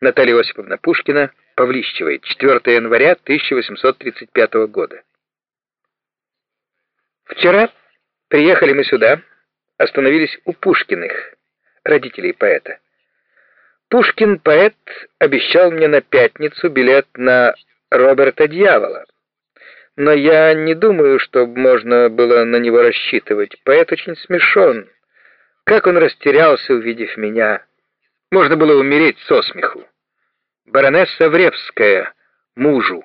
Наталья Осиповна Пушкина, Павлищевой, 4 января 1835 года. Вчера приехали мы сюда, остановились у Пушкиных, родителей поэта. Пушкин, поэт, обещал мне на пятницу билет на Роберта Дьявола. Но я не думаю, что можно было на него рассчитывать. Поэт очень смешон. Как он растерялся, увидев меня. Можно было умереть со смеху. Баронесса Вревская, мужу.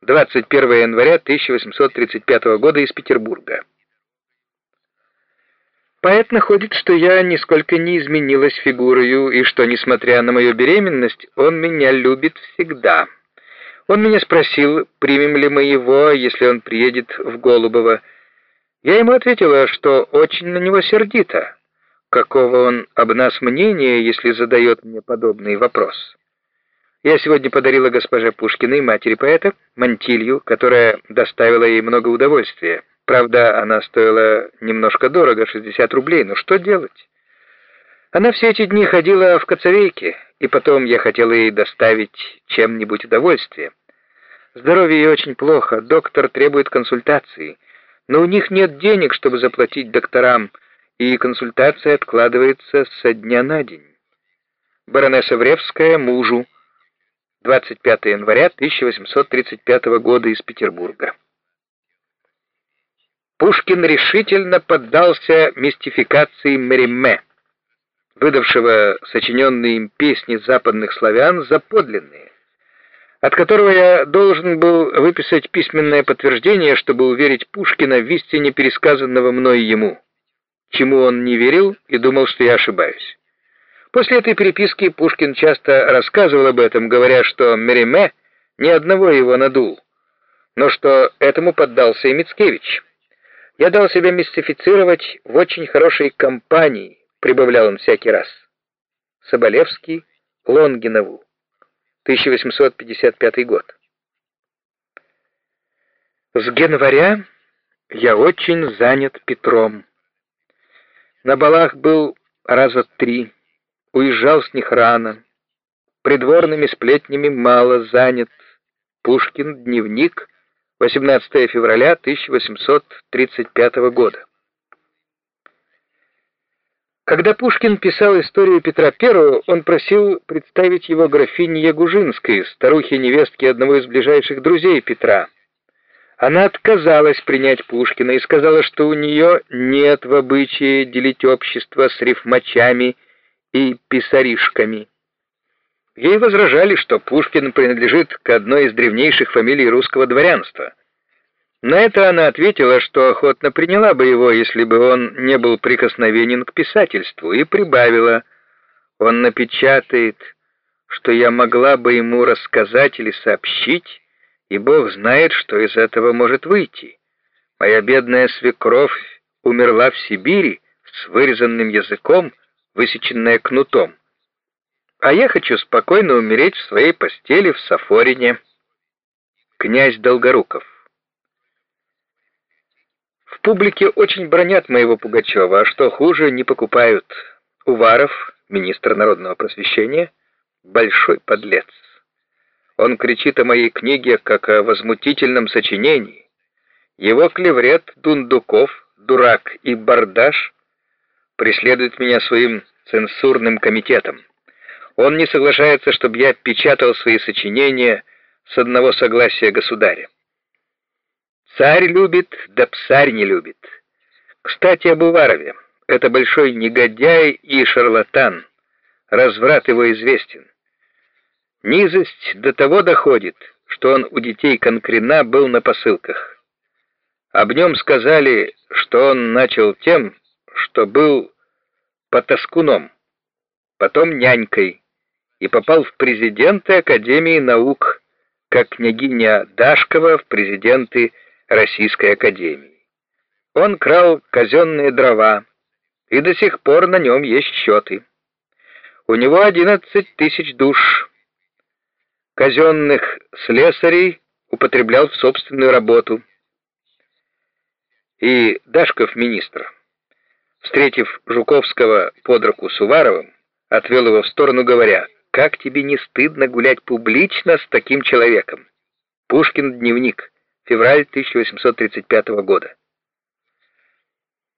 21 января 1835 года из Петербурга. Поэт находит, что я нисколько не изменилась фигурою, и что, несмотря на мою беременность, он меня любит всегда. Он меня спросил, примем ли мы его, если он приедет в Голубово. Я ему ответила, что очень на него сердито. Какого он об нас мнения, если задает мне подобный вопрос? Я сегодня подарила госпоже Пушкиной, матери поэта, мантилью, которая доставила ей много удовольствия. Правда, она стоила немножко дорого, 60 рублей, но что делать? Она все эти дни ходила в коцовейке, и потом я хотела ей доставить чем-нибудь удовольствие. Здоровье ей очень плохо, доктор требует консультации, но у них нет денег, чтобы заплатить докторам, и консультация откладывается со дня на день. Баронесса Вревская мужу, 25 января 1835 года из Петербурга. Пушкин решительно поддался мистификации Мериме, выдавшего сочиненные им песни западных славян за подлинные, от которого я должен был выписать письменное подтверждение, чтобы уверить Пушкина в истине пересказанного мной ему, чему он не верил и думал, что я ошибаюсь. После этой переписки Пушкин часто рассказывал об этом, говоря, что Мериме ни одного его надул, но что этому поддался и Мицкевич. Я дал себя мистифицировать в очень хорошей компании, прибавлял он всякий раз. Соболевский, Лонгинову, 1855 год. С января я очень занят Петром. На балах был раза три, уезжал с них рано, придворными сплетнями мало занят, Пушкин, дневник — 18 февраля 1835 года. Когда Пушкин писал историю Петра I, он просил представить его графине Ягужинской, старухе-невестке одного из ближайших друзей Петра. Она отказалась принять Пушкина и сказала, что у нее нет в обычае делить общество с рифмачами и писаришками. Ей возражали, что Пушкин принадлежит к одной из древнейших фамилий русского дворянства. На это она ответила, что охотно приняла бы его, если бы он не был прикосновенен к писательству, и прибавила, он напечатает, что я могла бы ему рассказать или сообщить, и Бог знает, что из этого может выйти. Моя бедная свекровь умерла в Сибири с вырезанным языком, высеченная кнутом а я хочу спокойно умереть в своей постели в Сафорине. Князь Долгоруков. В публике очень бронят моего Пугачева, а что хуже, не покупают. Уваров, министр народного просвещения, большой подлец. Он кричит о моей книге, как о возмутительном сочинении. Его клеврет Дундуков, дурак и бардаш преследует меня своим цензурным комитетом. Он не соглашается, чтобы я печатал свои сочинения с одного согласия государя. Царь любит, да псарь не любит. Кстати, об Уварове. Это большой негодяй и шарлатан. Разврат его известен. Низость до того доходит, что он у детей Конкрена был на посылках. Об нем сказали, что он начал тем, что был потаскуном, потом нянькой, и попал в президенты Академии наук, как княгиня Дашкова в президенты Российской Академии. Он крал казенные дрова, и до сих пор на нем есть счеты. У него 11 тысяч душ. Казенных слесарей употреблял в собственную работу. И Дашков министр, встретив Жуковского под руку с Уваровым, отвел его в сторону, говоря, как тебе не стыдно гулять публично с таким человеком? Пушкин дневник. Февраль 1835 года.